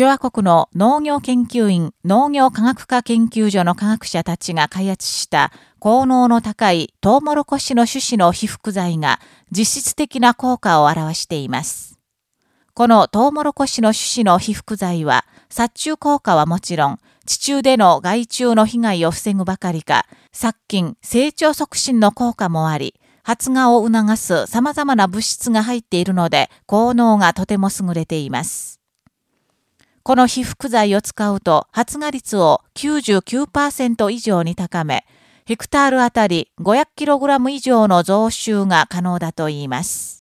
共和国の農業研究院農業科学科研究所の科学者たちが開発した効能の高いトウモロコシの種子の被覆剤が実質的な効果を表しています。このトウモロコシの種子の被覆剤は殺虫効果はもちろん地中での害虫の被害を防ぐばかりか殺菌、成長促進の効果もあり発芽を促す様々な物質が入っているので効能がとても優れています。この被覆剤を使うと発芽率を99%以上に高め、ヘクタールあたり 500kg 以上の増収が可能だといいます。